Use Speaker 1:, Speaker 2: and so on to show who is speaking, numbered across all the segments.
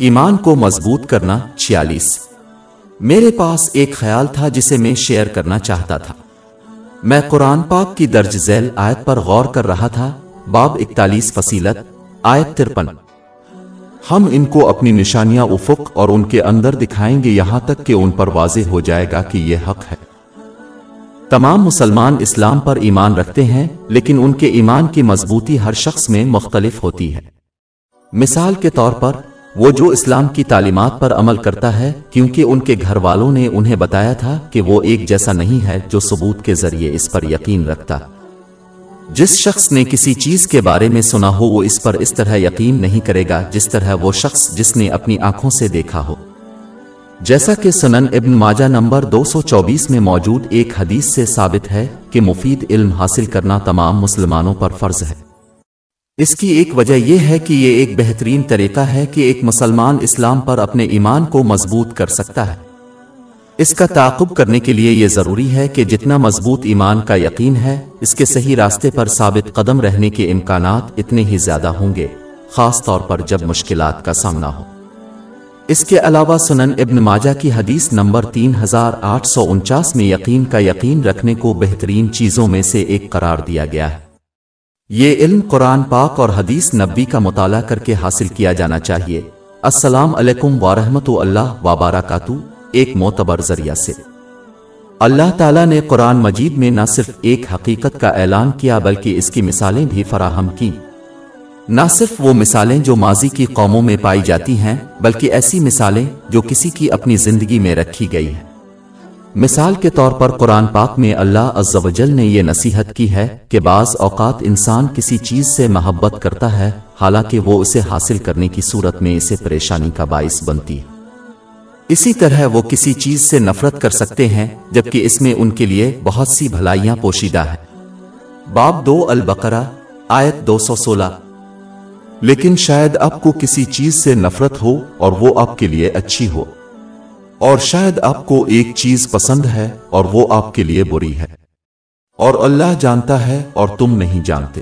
Speaker 1: ایمان کو مضبوط کرنا چھیالیس۔ میرے پاس ایک خیال تھا جسے میں شیئر کرنا چاہتا تھا۔ میں قرآن پاک کی درج ذیل آیت پر غور کر رہا تھا۔ باب اکتالیس فصیلت، آیت ترپن۔ ہم ان کو اپنی نشانیاں افق اور ان کے اندر دکھائیں گے یہاں تک کہ ان پر واضح ہو جائے گا کہ یہ حق ہے۔ تمام مسلمان اسلام پر ایمان رکھتے ہیں، لیکن ان کے ایمان کی مضبوطی ہر شخص میں مختلف ہوتی ہے۔ مثال کے طور پر وہ جو اسلام کی تعلیمات پر عمل کرتا ہے، کیونکہ ان کے گھر والوں نے انہیں بتایا تھا کہ وہ ایک جیسا نہیں ہے جو ثبوت کے ذریعے اس پر یقین رکھتا۔ جس شخص نے کسی چیز کے بارے میں سنا ہو، وہ اس پر اس طرح یقین نہیں کرے گا جس طرح وہ شخص جس نے اپنی آنکھوں سے دیکھا ہو۔ جیسا کہ سنن ابن ماجہ نمبر دو سو چوبیس میں موجود ایک حدیث سے ثابت ہے کہ مفید علم حاصل کرنا تمام مسلمانوں پر فرض ہے۔ اس کی ایک وجہ یہ ہے کہ یہ ایک بہترین طریقہ ہے کہ ایک مسلمان اسلام پر اپنے ایمان کو مضبوط کر سکتا ہے۔ اس کا تعاقب کرنے کے لیے یہ ضروری ہے کہ جتنا مضبوط ایمان کا یقین ہے، اس کے صحیح راستے پر ثابت قدم رہنے کے امکانات اتنے ہی زیادہ ہوں گے، خاص طور پر جب مشکلات کا سامنا ہو۔ اس کے علاوہ سنن ابن ماجہ کی حدیث نمبر تین ہزار آٹھ سو انچاس میں یقین کا یقین رکھنے کو بہترین چیزوں میں سے ایک قرار دیا گیا ہے۔ یہ علم قرآن پاک اور حدیث نبی کا مطالعہ کر کے حاصل کیا جانا چاہیے۔ السلام علیکم ورحمۃ اللہ وبارکاتہ ایک معتبر ذریعہ سے۔ اللہ تعالیٰ نے قرآن مجید میں نہ صرف ایک حقیقت کا اعلان کیا بلکہ اس کی مثالیں بھی فراہم کی نہ صرف وہ مثالیں جو ماضی کی قوموں میں پائی جاتی ہیں، بلکہ ایسی مثالیں جو کسی کی اپنی زندگی میں رکھی گئی ہیں۔ مثال کے طور پر قرآن پاک میں اللہ عز و جل نے یہ نصیحت کی ہے کہ بعض اوقات انسان کسی چیز سے محبت کرتا ہے، حالانکہ وہ اسے حاصل کرنے کی صورت میں اسے پریشانی کا باعث بنتی ہے۔ اسی طرح وہ کسی چیز سے نفرت کر سکتے ہیں، جبکہ اس میں ان کے لیے بہت سی بھلائیاں پوشیدہ ہیں۔ باب دو البقرہ، آیت دو سو سولہ۔ لیکن شاید آپ کو کسی چیز سے نفرت ہو اور وہ آپ کے لیے اچھی ہو۔ اور شاید آپ کو ایک چیز پسند ہے اور وہ آپ کے لیے بری ہے۔ اور اللہ جانتا ہے اور تم نہیں جانتے۔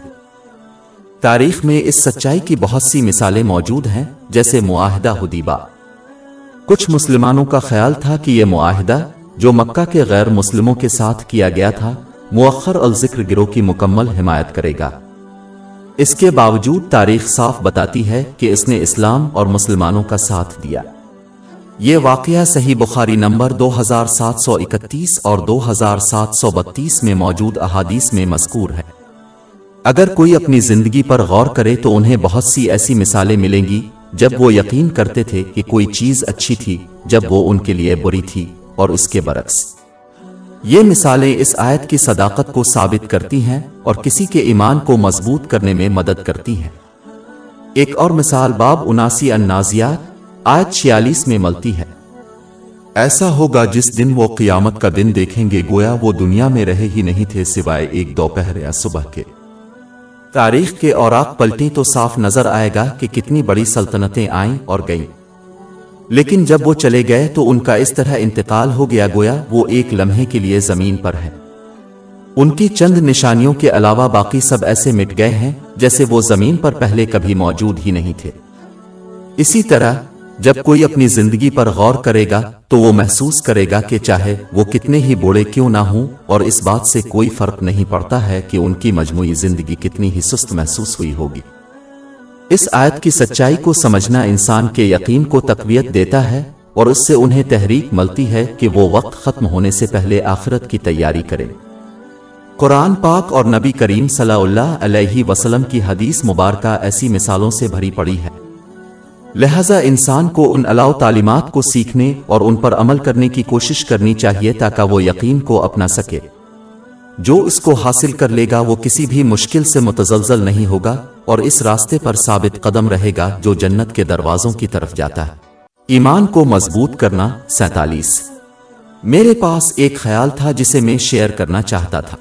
Speaker 1: تاریخ میں اس سچائی کی بہت سی مثالیں موجود ہیں، جیسے معاہدہ حدیبہ۔ کچھ مسلمانوں کا خیال تھا کہ یہ معاہدہ، جو مکہ کے غیر مسلموں کے ساتھ کیا گیا تھا، مؤخر الذکر گروہ کی مکمل حمایت کرے گا۔ اس کے باوجود تاریخ صاف بتاتی ہے کہ اس نے اسلام اور مسلمانوں کا ساتھ دیا۔ یہ واقعہ صحیح بخاری نمبر دو ہزار سات سو اکتیس اور دو ہزار سات سو بتیس میں موجود احادیث میں مذکور ہے۔ اگر کوئی اپنی زندگی پر غور کرے تو انہیں بہت سی ایسی مثالیں ملیں گی جب وہ یقین کرتے تھے کہ کوئی چیز اچھی تھی جب وہ ان کے لیے بری تھی اور اس کے برعکس۔ یہ مثالیں اس آیت کی صداقت کو ثابت کرتی ہیں اور کسی کے ایمان کو مضبوط کرنے میں مدد کرتی ہیں۔ ایک اور مثال باب اناسی النازیات آیت چھیالیس میں ملتی ہے۔ ایسا ہوگا جس دن وہ قیامت کا دن دیکھیں گے، گویا وہ دنیا میں رہے ہی نہیں تھے سوائے ایک دوپہر یا صبح کے۔ تاریخ کے اوراق پلٹیں تو صاف نظر آئے گا کہ کتنی بڑی سلطنتیں آئیں اور گئیں۔ لیکن جب وہ چلے گئے تو ان کا اس طرح انتقال ہو گیا، گویا وہ ایک لمحے کے لیے زمین پر ہے ان کی چند نشانیوں کے علاوہ باقی سب ایسے مٹ گئے ہیں جیسے وہ زمین پر پہلے کبھی موجود ہی نہیں تھے۔ اسی طرح جب کوئی اپنی زندگی پر غور کرے گا تو وہ محسوس کرے گا کہ چاہے وہ کتنے ہی بوڑھے کیوں نہ ہوں اور اس بات سے کوئی فرق نہیں پڑتا ہے کہ ان کی مجموعی زندگی کتنی ہی سست محسوس ہوئی ہوگی۔ اس آیت کی سچائی کو سمجھنا انسان کے یقین کو تقویت دیتا ہے اور اس سے انہیں تحریک ملتی ہے کہ وہ وقت ختم ہونے سے پہلے آخرت کی تیاری کرے۔ قرآن پاک اور نبی کریم صلی اللہ علیہ وسلم کی حدیث مبارکہ ایسی مثالوں سے بھری پڑی ہے۔ لہذا انسان کو ان علاؤ تعلیمات کو سیکھنے اور ان پر عمل کرنے کی کوشش کرنی چاہیے تاکہ وہ یقین کو اپنا سکے۔ جو اس کو حاصل کر لے گا وہ کسی بھی مشکل سے متزلزل نہیں ہوگا اور اس راستے پر ثابت قدم رہے گا جو جنت کے دروازوں کی طرف جاتا ہے۔ ایمان کو مضبوط کرنا سینتالیس۔ میرے پاس ایک خیال تھا جسے میں شیئر کرنا چاہتا تھا۔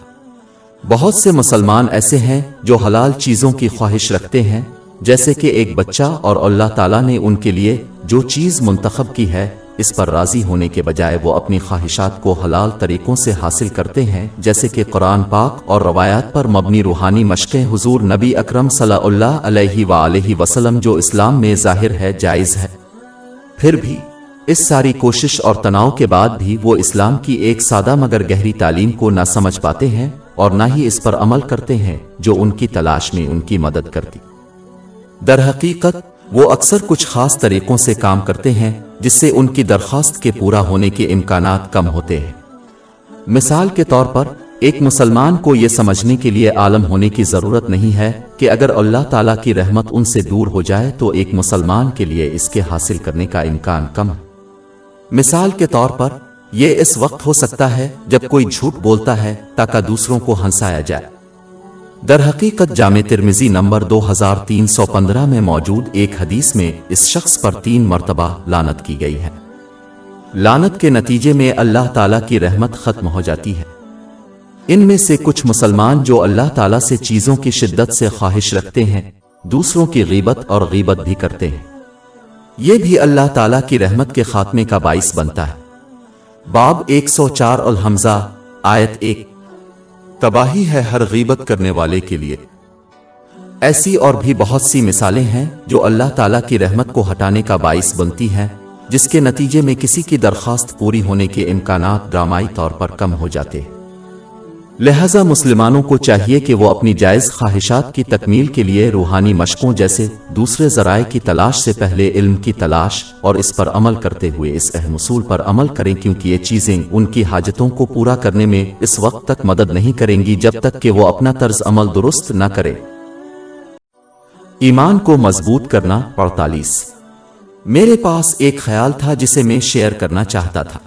Speaker 1: بہت سے مسلمان ایسے ہیں جو حلال چیزوں کی خواہش رکھتے ہیں جیسے کہ ایک بچہ اور اللہ تعالیٰ نے ان کے لیے جو چیز منتخب کی ہے، اس پر راضی ہونے کے بجائے وہ اپنی خواہشات کو حلال طریقوں سے حاصل کرتے ہیں، جیسے کہ قرآن پاک اور روایات پر مبنی روحانی مشقیں حضور نبی اکرم صلی اللہ علیہ وآلہ وسلم جو اسلام میں ظاہر ہے، جائز ہے۔ پھر بھی، اس ساری کوشش اور تناؤ کے بعد بھی وہ اسلام کی ایک سادہ مگر گہری تعلیم کو نہ سمجھ پاتے ہیں اور نہ ہی اس پر عمل کرتے ہیں، جو ان کی تلاش میں ان کی مدد کرتی۔ در حقیقت وہ اکثر کچھ خاص طریقوں سے کام کرتے ہیں جس سے ان کی درخواست کے پورا ہونے کے امکانات کم ہوتے ہیں۔ مثال کے طور پر، ایک مسلمان کو یہ سمجھنے کے لیے عالم ہونے کی ضرورت نہیں ہے کہ اگر اللہ تعالیٰ کی رحمت ان سے دور ہو جائے تو ایک مسلمان کے لیے اس کے حاصل کرنے کا امکان کم ہے۔ مثال کے طور پر، یہ اس وقت ہو سکتا ہے جب کوئی جھوٹ بولتا ہے تاکہ دوسروں کو ہنسایا جائے۔ در حقیقت جامع ترمزی نمبر دو ہزار تین سو پندرہ میں موجود ایک حدیث میں اس شخص پر تین مرتبہ لانت کی گئی ہے۔ لانت کے نتیجے میں اللہ تعالیٰ کی رحمت ختم ہو جاتی ہے۔ ان میں سے کچھ مسلمان جو اللہ تعالیٰ سے چیزوں کی شدت سے خواہش رکھتے ہیں، دوسروں کی غیبت اور غیبت بھی کرتے ہیں۔ یہ بھی اللہ تعالیٰ کی رحمت کے خاتمے کا باعث بنتا ہے۔ باب ایک سو چار الحمزہ، آیت ایک۔ تباہی ہے ہر غیبت کرنے والے کے لیے۔ ایسی اور بھی بہت سی مثالیں ہیں جو اللہ تعالیٰ کی رحمت کو ہٹانے کا باعث بنتی ہیں، جس کے نتیجے میں کسی کی درخواست پوری ہونے کے امکانات ڈرامائی طور پر کم ہو جاتے۔ ہیں لہذا مسلمانوں کو چاہیے کہ وہ اپنی جائز خواہشات کی تکمیل کے لیے روحانی مشقوں جیسے دوسرے ذرائع کی تلاش سے پہلے علم کی تلاش اور اس پر عمل کرتے ہوئے اس اہم اصول پر عمل کریں کیونکہ یہ چیزیں ان کی حاجتوں کو پورا کرنے میں اس وقت تک مدد نہیں کریں گی جب تک کہ وہ اپنا طرز عمل درست نہ کرے۔ ایمان کو مضبوط کرنا پڑتالیس میرے پاس ایک خیال تھا جسے میں شیئر کرنا چاہتا تھا۔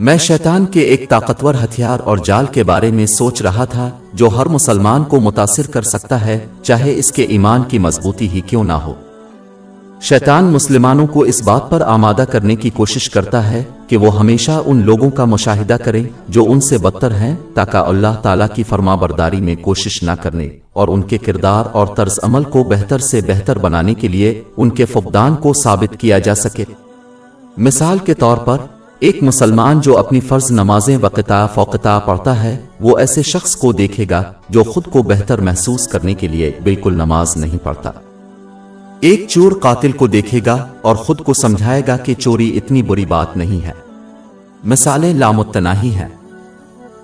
Speaker 1: میں شیطان کے ایک طاقتور ہتھیار اور جال کے بارے میں سوچ رہا تھا جو ہر مسلمان کو متاثر کر سکتا ہے، چاہے اس کے ایمان کی مضبوطی ہی کیوں نہ ہو۔ شیطان مسلمانوں کو اس بات پر آمادہ کرنے کی کوشش کرتا ہے کہ وہ ہمیشہ ان لوگوں کا مشاہدہ کریں جو ان سے بدتر ہیں، تاکہ اللہ تعالیٰ کی فرما برداری میں کوشش نہ کرنے اور ان کے کردار اور طرز عمل کو بہتر سے بہتر بنانے کے لیے ان کے فقدان کو ثابت کیا جا سکے۔ مثال کے طور پر ایک مسلمان جو اپنی فرض نمازیں وقتا فوقتا پڑھتا ہے، وہ ایسے شخص کو دیکھے گا جو خود کو بہتر محسوس کرنے کے لیے بالکل نماز نہیں پڑھتا۔ ایک چور قاتل کو دیکھے گا اور خود کو سمجھائے گا کہ چوری اتنی بری بات نہیں ہے۔ مثالیں لامتناہی ہیں۔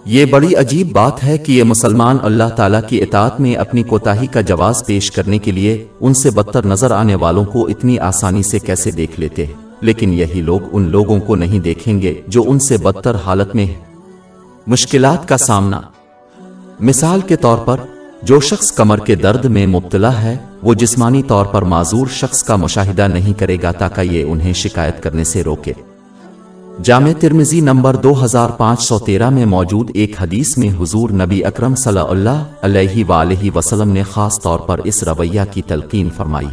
Speaker 1: یہ بڑی عجیب بات ہے کہ یہ مسلمان اللہ تعالیٰ کی اطاعت میں اپنی کوتاہی کا جواز پیش کرنے کے لیے ان سے بدتر نظر آنے والوں کو اتنی آسانی سے کیسے دیکھ لیتے ہیں۔ لیکن یہی لوگ ان لوگوں کو نہیں دیکھیں گے جو ان سے بدتر حالت میں ہیں۔ مشکلات کا سامنا۔ مثال کے طور پر، جو شخص کمر کے درد میں مبتلا ہے، وہ جسمانی طور پر معذور شخص کا مشاہدہ نہیں کرے گا تاکہ یہ انہیں شکایت کرنے سے روکے۔ جامع ترمزی نمبر دو ہزار پانچ سو تیرہ میں موجود ایک حدیث میں حضور نبی اکرم صلی اللہ علیہ وآلہ وسلم نے خاص طور پر اس رویہ کی تلقین فرمائی۔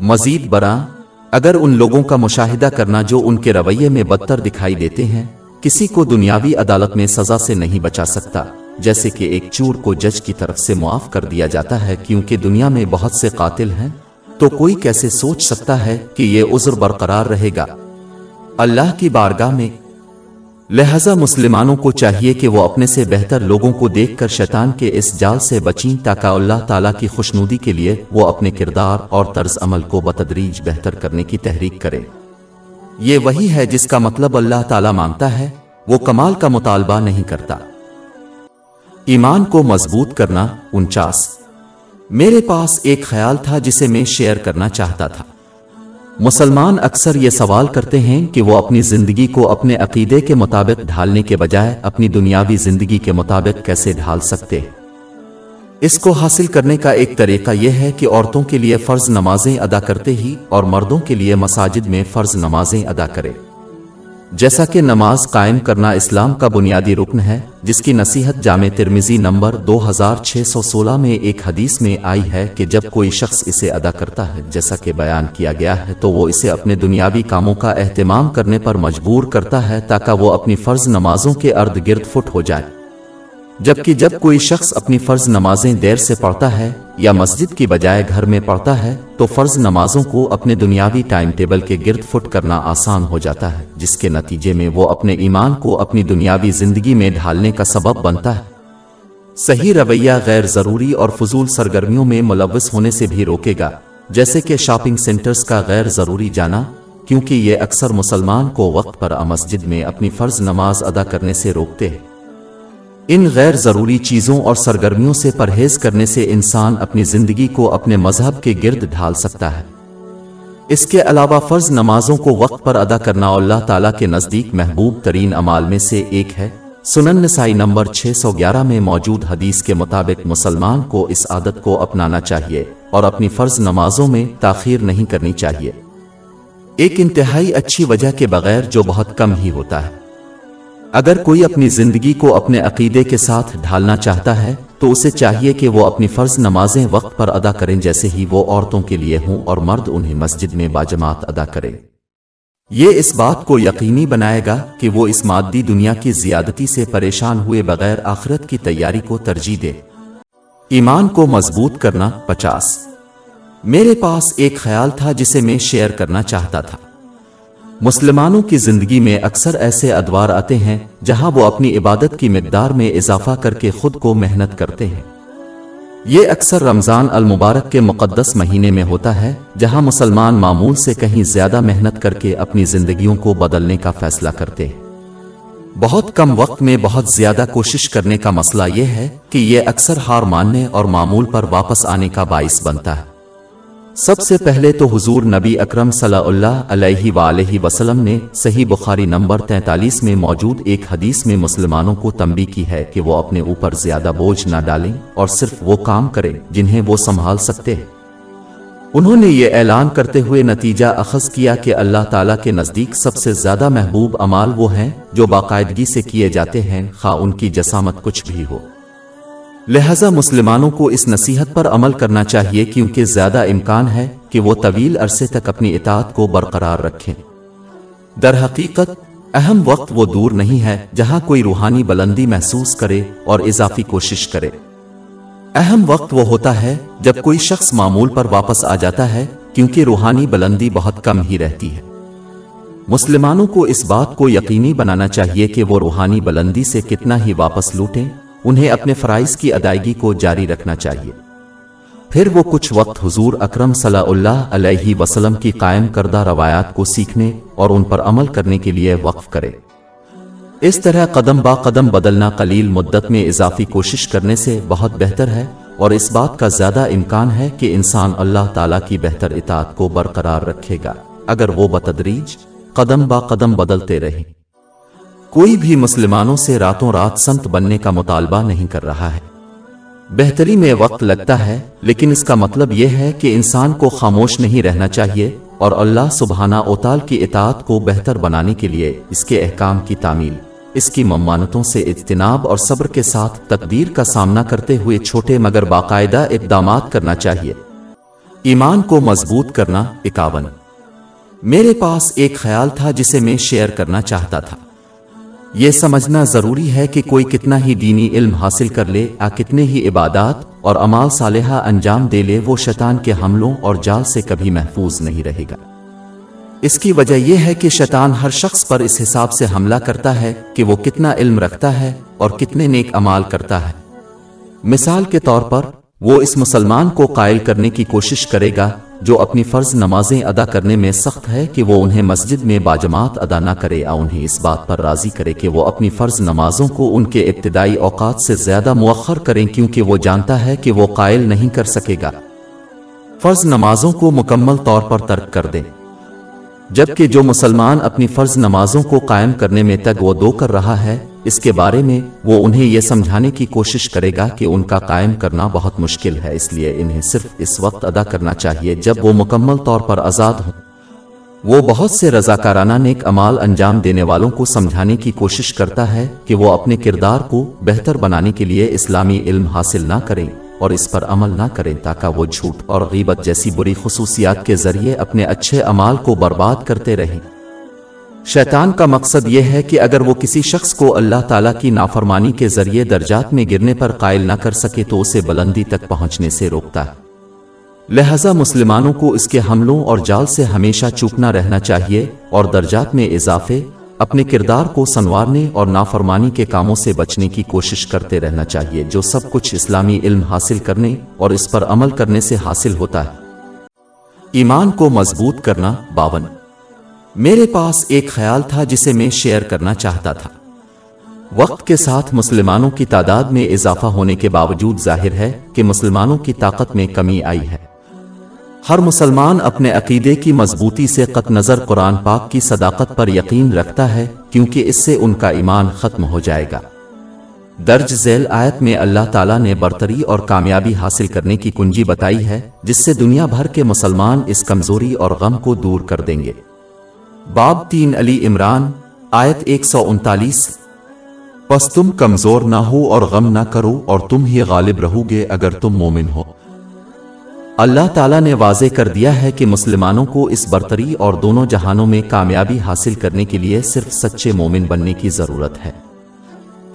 Speaker 1: مزید برآں اگر ان لوگوں کا مشاہدہ کرنا جو ان کے رویے میں بدتر دکھائی دیتے ہیں، کسی کو دنیاوی عدالت میں سزا سے نہیں بچا سکتا، جیسے کہ ایک چور کو جج کی طرف سے معاف کر دیا جاتا ہے کیونکہ دنیا میں بہت سے قاتل ہیں۔ تو کوئی کیسے سوچ سکتا ہے کہ یہ عذر برقرار رہے گا؟ اللہ کی بارگاہ میں لہذا مسلمانوں کو چاہیے کہ وہ اپنے سے بہتر لوگوں کو دیکھ کر شیطان کے اس جال سے بچیں تاکہ اللہ تعالیٰ کی خوشنودی کے لیے وہ اپنے کردار اور طرز عمل کو بتدریج بہتر کرنے کی تحریک کرے یہ وہی ہے جس کا مطلب اللہ تعالیٰ مانگتا ہے، وہ کمال کا مطالبہ نہیں کرتا۔ ایمان کو مضبوط کرنا انچاس۔ میرے پاس ایک خیال تھا جسے میں شیئر کرنا چاہتا تھا۔ مسلمان اکثر یہ سوال کرتے ہیں کہ وہ اپنی زندگی کو اپنے عقیدے کے مطابق ڈھالنے کے بجائے اپنی دنیاوی زندگی کے مطابق کیسے ڈھال سکتے؟ اس کو حاصل کرنے کا ایک طریقہ یہ ہے کہ عورتوں کے لیے فرض نمازیں ادا کرتے ہی اور مردوں کے لیے مساجد میں فرض نمازیں ادا کرے۔ جیسا کہ نماز قائم کرنا اسلام کا بنیادی رکن ہے، جس کی نصیحت جامع ترمیزی نمبر دو ہزار چھ سو سولہ میں ایک حدیث میں آئی ہے کہ جب کوئی شخص اسے ادا کرتا ہے، جیسا کہ بیان کیا گیا ہے، تو وہ اسے اپنے دنیاوی کاموں کا اہتمام کرنے پر مجبور کرتا ہے تاکہ وہ اپنی فرض نمازوں کے ارد گرد فٹ ہو جائے۔ جبکہ جب کوئی شخص اپنی فرض نمازیں دیر سے پڑھتا ہے یا مسجد کی بجائے گھر میں پڑھتا ہے تو فرض نمازوں کو اپنے دنیاوی ٹائم ٹیبل کے گرد فٹ کرنا آسان ہو جاتا ہے جس کے نتیجے میں وہ اپنے ایمان کو اپنی دنیاوی زندگی میں ڈھالنے کا سبب بنتا ہے۔ صحیح رویہ غیر ضروری اور فضول سرگرمیوں میں ملوث ہونے سے بھی روکے گا جیسے کہ شاپنگ سینٹرز کا غیر ضروری جانا کیونکہ یہ اکثر مسلمان کو وقت پر مسجد میں اپنی فرض نماز ادا کرنے سے روکتے ہیں۔ ان غیر ضروری چیزوں اور سرگرمیوں سے پرہیز کرنے سے انسان اپنی زندگی کو اپنے مذہب کے گرد ڈھال سکتا ہے۔ اس کے علاوہ فرض نمازوں کو وقت پر ادا کرنا اللہ تعالیٰ کے نزدیک محبوب ترین امال میں سے ایک ہے۔ سنن نسائی نمبر 611 میں موجود حدیث کے مطابق مسلمان کو اس عادت کو اپنانا چاہیے اور اپنی فرض نمازوں میں تاخیر نہیں کرنی چاہیے۔ ایک انتہائی اچھی وجہ کے بغیر جو بہت کم ہی ہوتا ہے۔ اگر کوئی اپنی زندگی کو اپنے عقیدے کے ساتھ ڈھالنا چاہتا ہے، تو اسے چاہیے کہ وہ اپنی فرض نمازیں وقت پر ادا کریں جیسے ہی وہ عورتوں کے لیے ہوں اور مرد انہیں مسجد میں باجماعت ادا کرے یہ اس بات کو یقینی بنائے گا کہ وہ اس مادی دنیا کی زیادتی سے پریشان ہوئے بغیر آخرت کی تیاری کو ترجیح دے۔ ایمان کو مضبوط کرنا پچاس۔ میرے پاس ایک خیال تھا جسے میں شیئر کرنا چاہتا تھا۔ مسلمانوں کی زندگی میں اکثر ایسے ادوار آتے ہیں جہاں وہ اپنی عبادت کی مقدار میں اضافہ کر کے خود کو محنت کرتے ہیں۔ یہ اکثر رمضان المبارک کے مقدس مہینے میں ہوتا ہے جہاں مسلمان معمول سے کہیں زیادہ محنت کر کے اپنی زندگیوں کو بدلنے کا فیصلہ کرتے ہیں۔ بہت کم وقت میں بہت زیادہ کوشش کرنے کا مسئلہ یہ ہے کہ یہ اکثر ہار ماننے اور معمول پر واپس آنے کا باعث بنتا ہے۔ سب سے پہلے تو حضور نبی اکرم صلی اللہ علیہ وآلہ وسلم نے صحیح بخاری نمبر تینتالیس میں موجود ایک حدیث میں مسلمانوں کو تنبی کی ہے کہ وہ اپنے اوپر زیادہ بوجھ نہ ڈالیں اور صرف وہ کام کریں جنہیں وہ سنبھال سکتے ہیں۔ انہوں نے یہ اعلان کرتے ہوئے نتیجہ اخذ کیا کہ اللہ تعالیٰ کے نزدیک سب سے زیادہ محبوب امال وہ ہیں جو باقاعدگی سے کیے جاتے ہیں، خواہ ان کی جسامت کچھ بھی ہو۔ لہذا مسلمانوں کو اس نصیحت پر عمل کرنا چاہیے کیونکہ زیادہ امکان ہے کہ وہ طویل عرصے تک اپنی اطاعت کو برقرار رکھیں۔ در حقیقت، اہم وقت وہ دور نہیں ہے جہاں کوئی روحانی بلندی محسوس کرے اور اضافی کوشش کرے۔ اہم وقت وہ ہوتا ہے جب کوئی شخص معمول پر واپس آ جاتا ہے کیونکہ روحانی بلندی بہت کم ہی رہتی ہے۔ مسلمانوں کو اس بات کو یقینی بنانا چاہیے کہ وہ روحانی بلندی سے کتنا ہی واپس لوٹیں۔ انہیں اپنے فرائض کی ادائیگی کو جاری رکھنا چاہیے۔ پھر وہ کچھ وقت حضور اکرم صلی اللہ علیہ وسلم کی قائم کردہ روایات کو سیکھنے اور ان پر عمل کرنے کے لیے وقف کرے۔ اس طرح قدم با قدم بدلنا قلیل مدت میں اضافی کوشش کرنے سے بہت بہتر ہے اور اس بات کا زیادہ امکان ہے کہ انسان اللہ تعالیٰ کی بہتر اطاعت کو برقرار رکھے گا۔ اگر وہ بتدریج، قدم با قدم بدلتے رہیں۔ کوئی بھی مسلمانوں سے راتوں رات سنت بننے کا مطالبہ نہیں کر رہا ہے۔ بہتری میں وقت لگتا ہے، لیکن اس کا مطلب یہ ہے کہ انسان کو خاموش نہیں رہنا چاہیے اور اللہ سبحانہ اوتال کی اطاعت کو بہتر بنانے کے لیے اس کے احکام کی تعمیل، اس کی ممانتوں سے اجتناب اور صبر کے ساتھ تقدیر کا سامنا کرتے ہوئے چھوٹے مگر باقاعدہ اقدامات کرنا چاہیے۔ ایمان کو مضبوط کرنا اکاون۔ میرے پاس ایک خیال تھا جسے میں شیئر کرنا چاہتا تھا۔ یہ سمجھنا ضروری ہے کہ کوئی کتنا ہی دینی علم حاصل کر لے یا کتنے ہی عبادات اور امال صالحہ انجام دے لے، وہ شیطان کے حملوں اور جال سے کبھی محفوظ نہیں رہے گا۔ اس کی وجہ یہ ہے کہ شیطان ہر شخص پر اس حساب سے حملہ کرتا ہے کہ وہ کتنا علم رکھتا ہے اور کتنے نیک امال کرتا ہے۔ مثال کے طور پر، وہ اس مسلمان کو قائل کرنے کی کوشش کرے گا جو اپنی فرض نمازیں ادا کرنے میں سخت ہے کہ وہ انہیں مسجد میں باجماعت ادا نہ کرے یا انہیں اس بات پر راضی کرے کہ وہ اپنی فرض نمازوں کو ان کے ابتدائی اوقات سے زیادہ مؤخر کریں کیونکہ وہ جانتا ہے کہ وہ قائل نہیں کر سکے گا۔ فرض نمازوں کو مکمل طور پر ترک کر دیں۔ جبکہ جو مسلمان اپنی فرض نمازوں کو قائم کرنے میں تک وہ دو کر رہا ہے اس کے بارے میں وہ انہیں یہ سمجھانے کی کوشش کرے گا کہ ان کا قائم کرنا بہت مشکل ہے، اس لیے انہیں صرف اس وقت ادا کرنا چاہیے جب وہ مکمل طور پر آزاد ہوں۔ وہ بہت سے رضاکارانہ نیک امال انجام دینے والوں کو سمجھانے کی کوشش کرتا ہے کہ وہ اپنے کردار کو بہتر بنانے کے لیے اسلامی علم حاصل نہ کریں اور اس پر عمل نہ کریں تاکہ وہ جھوٹ اور غیبت جیسی بری خصوصیات کے ذریعے اپنے اچھے امال کو برباد کرتے رہیں۔ شیطان کا مقصد یہ ہے کہ اگر وہ کسی شخص کو اللہ تعالیٰ کی نافرمانی کے ذریعے درجات میں گرنے پر قائل نہ کر سکے تو اسے بلندی تک پہنچنے سے روکتا ہے۔ لہذا مسلمانوں کو اس کے حملوں اور جال سے ہمیشہ چوکنا رہنا چاہیے اور درجات میں اضافے، اپنے کردار کو سنوارنے اور نافرمانی کے کاموں سے بچنے کی کوشش کرتے رہنا چاہیے جو سب کچھ اسلامی علم حاصل کرنے اور اس پر عمل کرنے سے حاصل ہوتا ہے۔ ایمان کو مضبوط کرنا باون۔ میرے پاس ایک خیال تھا جسے میں شیئر کرنا چاہتا تھا۔ وقت کے ساتھ مسلمانوں کی تعداد میں اضافہ ہونے کے باوجود ظاہر ہے کہ مسلمانوں کی طاقت میں کمی آئی ہے۔ ہر مسلمان اپنے عقیدے کی مضبوطی سے قط نظر قرآن پاک کی صداقت پر یقین رکھتا ہے، کیونکہ اس سے ان کا ایمان ختم ہو جائے گا۔ درج ذیل آیت میں اللہ تعالیٰ نے برتری اور کامیابی حاصل کرنے کی کنجی بتائی ہے، جس سے دنیا بھر کے مسلمان اس کمزوری اور غم کو دور کر دیں گے۔ باب تین علی عمران، آیت ایک سو انتالیس۔ پس تم کمزور نہ ہو اور غم نہ کرو اور تم ہی غالب رہو گے اگر تم مومن ہو۔ اللہ تعالیٰ نے واضح کر دیا ہے کہ مسلمانوں کو اس برتری اور دونوں جہانوں میں کامیابی حاصل کرنے کے لیے صرف سچے مومن بننے کی ضرورت ہے۔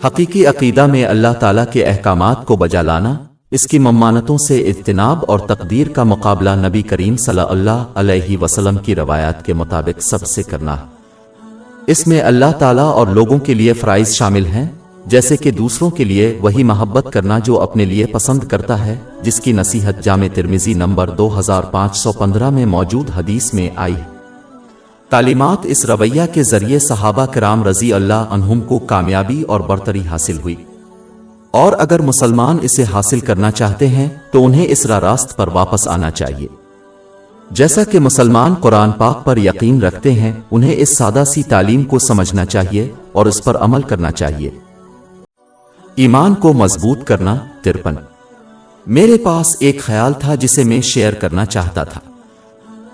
Speaker 1: حقیقی عقیدہ میں اللہ تعالیٰ کے احکامات کو بجا لانا اس کی ممانتوں سے اجتناب اور تقدیر کا مقابلہ نبی کریم صلی اللہ علیہ وسلم کی روایات کے مطابق سب سے کرنا۔ اس میں اللہ تعالیٰ اور لوگوں کے لیے فرائض شامل ہیں، جیسے کہ دوسروں کے لیے وہی محبت کرنا جو اپنے لیے پسند کرتا ہے، جس کی نصیحت جامع ترمیزی نمبر دو ہزار پانچ سو پندرہ میں موجود حدیث میں آئی تعلیمات اس رویہ کے ذریعے صحابہ کرام رضی اللہ عنہم کو کامیابی اور برتری حاصل ہوئی۔ اور اگر مسلمان اسے حاصل کرنا چاہتے ہیں، تو انہیں اس راست پر واپس آنا چاہیے۔ جیسا کہ مسلمان قرآن پاک پر یقین رکھتے ہیں، انہیں اس سادہ سی تعلیم کو سمجھنا چاہیے اور اس پر عمل کرنا چاہیے۔ ایمان کو مضبوط کرنا ترپن۔ میرے پاس ایک خیال تھا جسے میں شیئر کرنا چاہتا تھا۔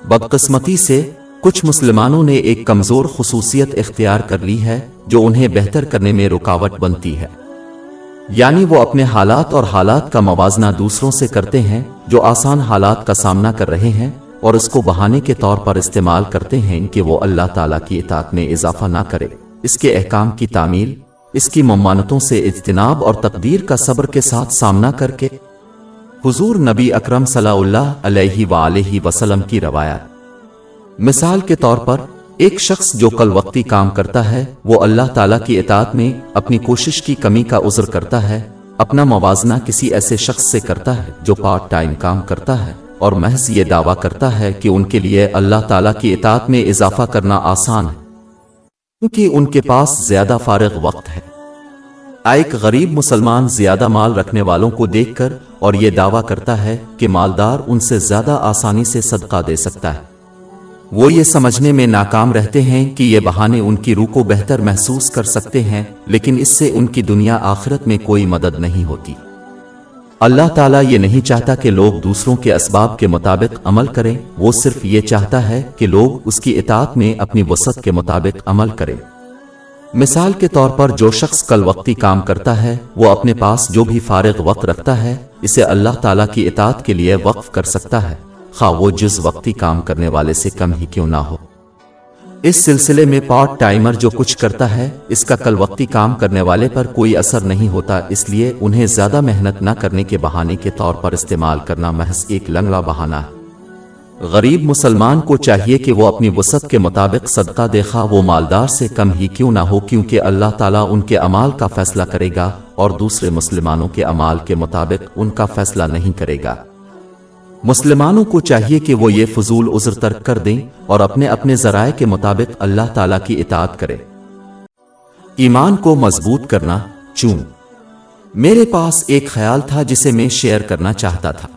Speaker 1: بدقسمتی سے، کچھ مسلمانوں نے ایک کمزور خصوصیت اختیار کر لی ہے جو انہیں بہتر کرنے میں رکاوٹ بنتی ہے۔ یعنی وہ اپنے حالات اور حالات کا موازنہ دوسروں سے کرتے ہیں جو آسان حالات کا سامنا کر رہے ہیں اور اس کو بہانے کے طور پر استعمال کرتے ہیں کہ وہ اللہ تعالیٰ کی اطاعت میں اضافہ نہ کرے۔ اس کے احکام کی تعمیل، اس کی ممانتوں سے اجتناب اور تقدیر کا صبر کے ساتھ سامنا کر کے۔ حضور نبی اکرم صلی اللہ علیہ وآلہ وسلم کی روایات مثال کے طور پر ایک شخص جو کل وقتی کام کرتا ہے، وہ اللہ تعالیٰ کی اطاعت میں اپنی کوشش کی کمی کا عذر کرتا ہے، اپنا موازنہ کسی ایسے شخص سے کرتا ہے جو پارٹ ٹائم کام کرتا ہے، اور محض یہ دعویٰ کرتا ہے کہ ان کے لیے اللہ تعالیٰ کی اطاعت میں اضافہ کرنا آسان ہے۔ کیونکہ ان کے پاس زیادہ فارغ وقت ہے۔ ایک غریب مسلمان زیادہ مال رکھنے والوں کو دیکھ کر اور یہ دعویٰ کرتا ہے کہ مالدار ان سے زیادہ آسانی سے صدقہ دے سکتا ہے۔ وہ یہ سمجھنے میں ناکام رہتے ہیں کہ یہ بہانے ان کی روح کو بہتر محسوس کر سکتے ہیں، لیکن اس سے ان کی دنیا آخرت میں کوئی مدد نہیں ہوتی۔ اللہ تعالیٰ یہ نہیں چاہتا کہ لوگ دوسروں کے اسباب کے مطابق عمل کریں، وہ صرف یہ چاہتا ہے کہ لوگ اس کی اطاعت میں اپنی وسعت کے مطابق عمل کریں۔ مثال کے طور پر جو شخص کل وقتی کام کرتا ہے، وہ اپنے پاس جو بھی فارغ وقت رکھتا ہے، اسے اللہ تعالیٰ کی اطاعت کے لیے وقف کر سکتا ہے۔ خواہ وہ جز وقتی کام کرنے والے سے کم ہی کیوں نہ ہو۔ اس سلسلے میں پارٹ ٹائمر جو کچھ کرتا ہے، اس کا کل وقتی کام کرنے والے پر کوئی اثر نہیں ہوتا، اس لیے انہیں زیادہ محنت نہ کرنے کے بہانے کے طور پر استعمال کرنا محض ایک لنگڑا بہانہ ہے۔ غریب مسلمان کو چاہیے کہ وہ اپنی وسعت کے مطابق صدقہ دیکھا وہ مالدار سے کم ہی کیوں نہ ہو، کیونکہ اللہ تعالیٰ ان کے امال کا فیصلہ کرے گا اور دوسرے مسلمانوں کے امال کے مطابق ان کا فیصلہ نہیں کرے گا۔ مسلمانوں کو چاہیے کہ وہ یہ فضول عذر ترک کر دیں اور اپنے اپنے ذرائع کے مطابق اللہ تعالیٰ کی اطاعت کرے۔ ایمان کو مضبوط کرنا، چون۔ میرے پاس ایک خیال تھا جسے میں شیئر کرنا چاہتا تھا۔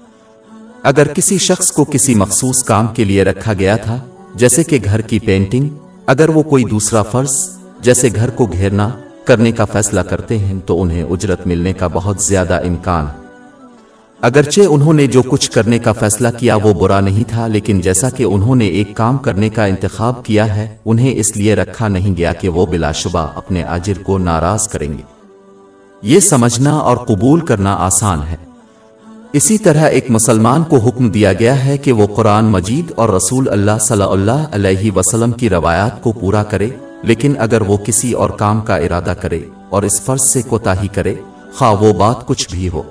Speaker 1: اگر کسی شخص کو کسی مخصوص کام کے لیے رکھا گیا تھا، جیسے کہ گھر کی پینٹنگ، اگر وہ کوئی دوسرا فرض، جیسے گھر کو گھیرنا، کرنے کا فیصلہ کرتے ہیں، تو انہیں اجرت ملنے کا بہت زیادہ امکان ہے اگرچہ انہوں نے جو کچھ کرنے کا فیصلہ کیا وہ برا نہیں تھا، لیکن جیسا کہ انہوں نے ایک کام کرنے کا انتخاب کیا ہے، انہیں اس لیے رکھا نہیں گیا کہ وہ بلا شبہ اپنے آجر کو ناراض کریں گے۔ یہ سمجھنا اور قبول کرنا آسان ہے۔ اسی طرح ایک مسلمان کو حکم دیا گیا ہے کہ وہ قرآن مجید اور رسول اللہ صلی اللہ علیہ وسلم کی روایات کو پورا کرے، لیکن اگر وہ کسی اور کام کا ارادہ کرے اور اس فرض سے کوتاہی کرے، خواہ وہ بات کچھ بھی ہو۔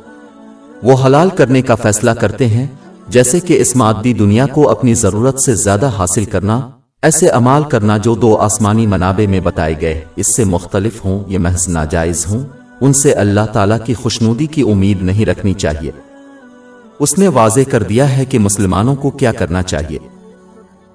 Speaker 1: وہ حلال کرنے کا فیصلہ کرتے ہیں، جیسے کہ اس مادی دنیا کو اپنی ضرورت سے زیادہ حاصل کرنا، ایسے امال کرنا جو دو آسمانی منابع میں بتائے گئے، اس سے مختلف ہوں یہ محض ناجائز ہوں، ان سے اللہ تعالیٰ کی خوشنودی کی امید نہیں رکھنی چاہیے۔ اس نے واضح کر دیا ہے کہ مسلمانوں کو کیا کرنا چاہیے۔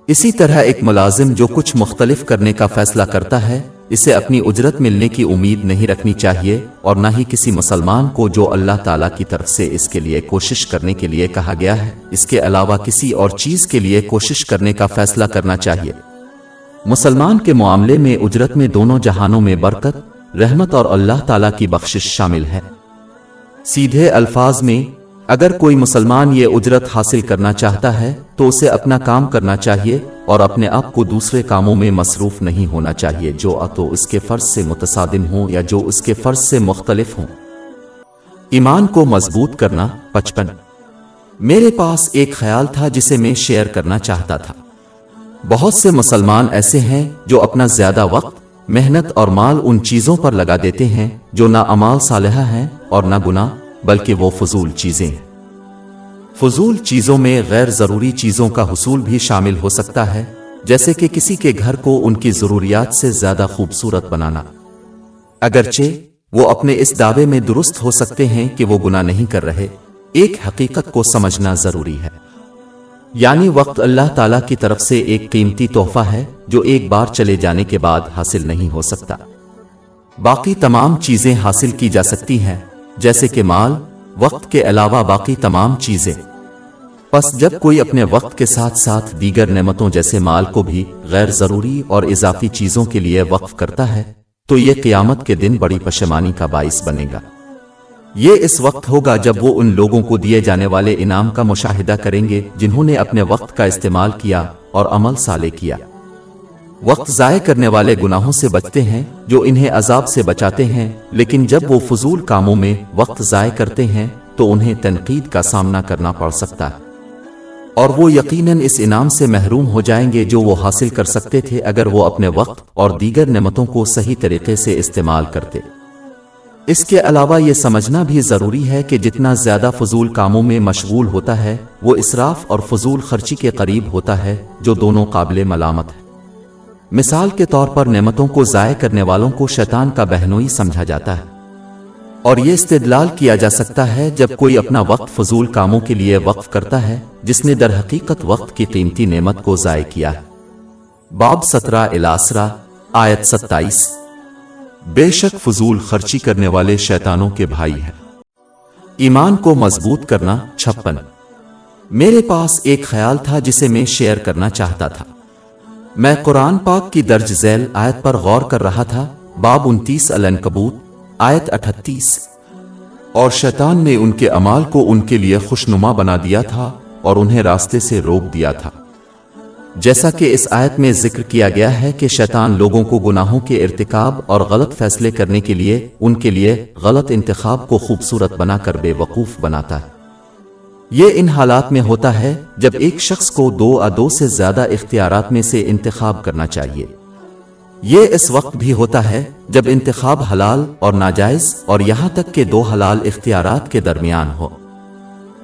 Speaker 1: اسی طرح ایک ملازم جو کچھ مختلف کرنے کا فیصلہ کرتا ہے، اسے اپنی اجرت ملنے کی امید نہیں رکھنی چاہیے اور نہ ہی کسی مسلمان کو جو اللہ تعالیٰ کی طرف سے اس کے لیے کوشش کرنے کے لیے کہا گیا ہے، اس کے علاوہ کسی اور چیز کے لیے کوشش کرنے کا فیصلہ کرنا چاہیے۔ مسلمان کے معاملے میں اجرت میں دونوں جہانوں میں برکت، رحمت اور اللہ تعالیٰ کی بخشش شامل ہے۔ سیدھے الفاظ میں اگر کوئی مسلمان یہ اجرت حاصل کرنا چاہتا ہے، تو اسے اپنا کام کرنا چاہیے اور اپنے آپ کو دوسرے کاموں میں مصروف نہیں ہونا چاہیے جو تو اس کے فرض سے متصادم ہوں یا جو اس کے فرض سے مختلف ہوں۔ ایمان کو مضبوط کرنا پچپن۔ میرے پاس ایک خیال تھا جسے میں شیئر کرنا چاہتا تھا۔ بہت سے مسلمان ایسے ہیں جو اپنا زیادہ وقت، محنت اور مال ان چیزوں پر لگا دیتے ہیں جو نہ امال صالحہ ہیں اور نہ گناہ۔ بلکہ وہ فضول چیزیں۔ فضول چیزوں میں غیر ضروری چیزوں کا حصول بھی شامل ہو سکتا ہے، جیسے کہ کسی کے گھر کو ان کی ضروریات سے زیادہ خوبصورت بنانا۔ اگرچہ وہ اپنے اس دعوے میں درست ہو سکتے ہیں کہ وہ گناہ نہیں کر رہے، ایک حقیقت کو سمجھنا ضروری ہے۔ یعنی وقت اللہ تعالی کی طرف سے ایک قیمتی تحفہ ہے جو ایک بار چلے جانے کے بعد حاصل نہیں ہو سکتا۔ باقی تمام چیزیں حاصل کی جا سکتی ہیں۔ جیسے کہ مال، وقت کے علاوہ باقی تمام چیزیں۔ پس جب کوئی اپنے وقت کے ساتھ ساتھ دیگر نعمتوں جیسے مال کو بھی غیر ضروری اور اضافی چیزوں کے لیے وقف کرتا ہے، تو یہ قیامت کے دن بڑی پشمانی کا باعث بنے گا۔ یہ اس وقت ہوگا جب وہ ان لوگوں کو دیے جانے والے انعام کا مشاہدہ کریں گے جنہوں نے اپنے وقت کا استعمال کیا اور عمل سالے کیا۔ وقت ضائع کرنے والے گناہوں سے بچتے ہیں، جو انہیں عذاب سے بچاتے ہیں، لیکن جب وہ فضول کاموں میں وقت ضائع کرتے ہیں، تو انہیں تنقید کا سامنا کرنا پڑ سکتا ہے۔ اور وہ یقیناً اس انعام سے محروم ہو جائیں گے جو وہ حاصل کر سکتے تھے اگر وہ اپنے وقت اور دیگر نعمتوں کو صحیح طریقے سے استعمال کرتے۔ اس کے علاوہ یہ سمجھنا بھی ضروری ہے کہ جتنا زیادہ فضول کاموں میں مشغول ہوتا ہے، وہ اسراف اور فضول خرچی کے قریب ہوتا ہے، جو دونوں قابل ملامت ہے مثال کے طور پر نعمتوں کو ضائع کرنے والوں کو شیطان کا بہنوئی سمجھا جاتا ہے۔ اور یہ استدلال کیا جا سکتا ہے جب کوئی اپنا وقت فضول کاموں کے لیے وقف کرتا ہے، جس نے در حقیقت وقت کی قیمتی نعمت کو ضائع کیا۔ ہے باب سترہ الاسرا آیت ستائیس۔ بے شک فضول خرچی کرنے والے شیطانوں کے بھائی ہیں۔ ایمان کو مضبوط کرنا چھپن۔ میرے پاس ایک خیال تھا جسے میں شیئر کرنا چاہتا تھا۔ میں قرآن پاک کی درج ذیل آیت پر غور کر رہا تھا، باب انتیس کبوت آیت اٹھتیس۔ اور شیطان نے ان کے امال کو ان کے لیے خوشنما بنا دیا تھا اور انہیں راستے سے روک دیا تھا۔ جیسا کہ اس آیت میں ذکر کیا گیا ہے کہ شیطان لوگوں کو گناہوں کے ارتکاب اور غلط فیصلے کرنے کے لیے، ان کے لیے غلط انتخاب کو خوبصورت بنا کر بے وقوف بناتا ہے۔ یہ ان حالات میں ہوتا ہے جب ایک شخص کو دو ادو سے زیادہ اختیارات میں سے انتخاب کرنا چاہیے۔ یہ اس وقت بھی ہوتا ہے جب انتخاب حلال اور ناجائز اور یہاں تک کہ دو حلال اختیارات کے درمیان ہو۔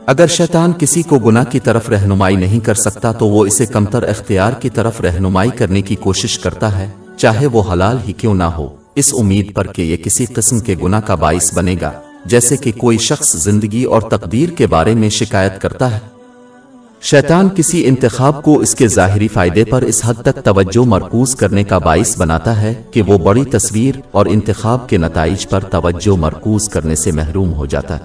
Speaker 1: اگر شیطان کسی کو گناہ کی طرف رہنمائی نہیں کر سکتا تو وہ اسے کمتر اختیار کی طرف رہنمائی کرنے کی کوشش کرتا ہے، چاہے وہ حلال ہی کیوں نہ ہو۔ اس امید پر کہ یہ کسی قسم کے گناہ کا باعث بنے گا۔ جیسے کہ کوئی شخص زندگی اور تقدیر کے بارے میں شکایت کرتا ہے۔ شیطان کسی انتخاب کو اس کے ظاہری فائدے پر اس حد تک توجہ مرکوز کرنے کا باعث بناتا ہے کہ وہ بڑی تصویر اور انتخاب کے نتائج پر توجہ مرکوز کرنے سے محروم ہو جاتا ہے۔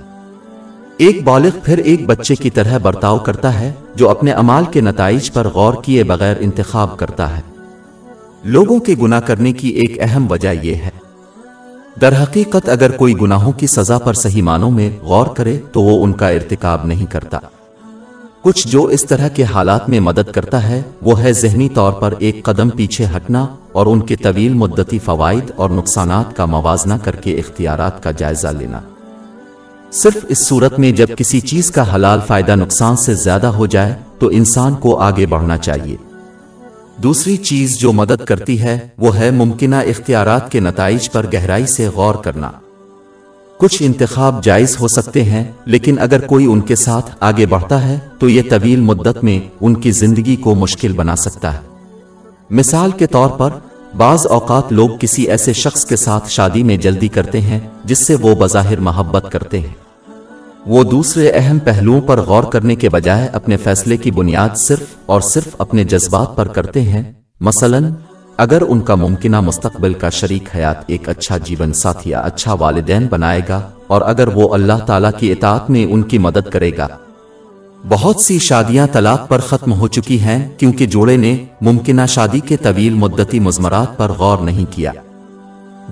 Speaker 1: ایک بالغ پھر ایک بچے کی طرح برتاؤ کرتا ہے جو اپنے امال کے نتائج پر غور کیے بغیر انتخاب کرتا ہے۔ لوگوں کے گناہ کرنے کی ایک اہم وجہ یہ ہے در حقیقت اگر کوئی گناہوں کی سزا پر صحیح معنوں میں غور کرے تو وہ ان کا ارتکاب نہیں کرتا۔ کچھ جو اس طرح کے حالات میں مدد کرتا ہے، وہ ہے ذہنی طور پر ایک قدم پیچھے ہٹنا اور ان کے طویل مدتی فوائد اور نقصانات کا موازنہ کر کے اختیارات کا جائزہ لینا۔ صرف اس صورت میں جب کسی چیز کا حلال فائدہ نقصان سے زیادہ ہو جائے، تو انسان کو آگے بڑھنا چاہیے۔ دوسری چیز جو مدد کرتی ہے، وہ ہے ممکنہ اختیارات کے نتائج پر گہرائی سے غور کرنا۔ کچھ انتخاب جائز ہو سکتے ہیں، لیکن اگر کوئی ان کے ساتھ آگے بڑھتا ہے، تو یہ طویل مدت میں ان کی زندگی کو مشکل بنا سکتا ہے۔ مثال کے طور پر، بعض اوقات لوگ کسی ایسے شخص کے ساتھ شادی میں جلدی کرتے ہیں، جس سے وہ بظاہر محبت کرتے ہیں۔ وہ دوسرے اہم پہلوؤں پر غور کرنے کے بجائے اپنے فیصلے کی بنیاد صرف اور صرف اپنے جذبات پر کرتے ہیں۔ مثلا، اگر ان کا ممکنہ مستقبل کا شریک حیات ایک اچھا جیون ساتھ یا اچھا والدین بنائے گا اور اگر وہ اللہ تعالیٰ کی اطاعت میں ان کی مدد کرے گا۔ بہت سی شادیاں طلاق پر ختم ہو چکی ہیں کیونکہ جوڑے نے ممکنہ شادی کے طویل مدتی مضمرات پر غور نہیں کیا۔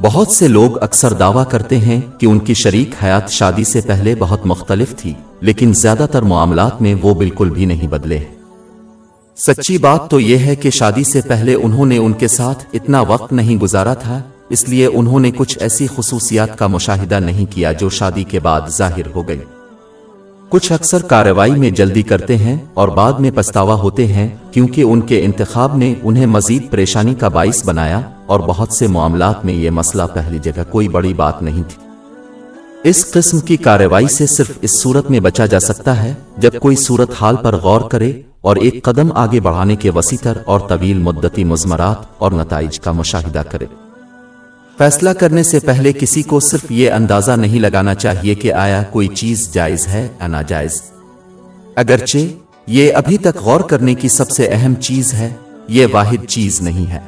Speaker 1: بہت سے لوگ اکثر دعویٰ کرتے ہیں کہ ان کی شریک حیات شادی سے پہلے بہت مختلف تھی، لیکن زیادہ تر معاملات میں وہ بالکل بھی نہیں بدلے۔ سچی بات تو یہ ہے کہ شادی سے پہلے انہوں نے ان کے ساتھ اتنا وقت نہیں گزارا تھا، اس لیے انہوں نے کچھ ایسی خصوصیات کا مشاہدہ نہیں کیا جو شادی کے بعد ظاہر ہو گئی۔ کچھ اکثر کارروائی میں جلدی کرتے ہیں اور بعد میں پچھتاوا ہوتے ہیں کیونکہ ان کے انتخاب نے انہیں مزید پریشانی کا باعث بنایا اور بہت سے معاملات میں یہ مسئلہ پہلی جگہ کوئی بڑی بات نہیں تھی۔ اس قسم کی کارروائی سے صرف اس صورت میں بچا جا سکتا ہے جب کوئی صورت حال پر غور کرے اور ایک قدم آگے بڑھانے کے وسیطر اور طویل مدتی مضمرات اور نتائج کا مشاہدہ کرے۔ فیصلہ کرنے سے پہلے کسی کو صرف یہ اندازہ نہیں لگانا چاہیے کہ آیا کوئی چیز جائز ہے یا ناجائز۔ اگرچہ یہ ابھی تک غور کرنے کی سب سے اہم چیز ہے، یہ واحد چیز نہیں ہے۔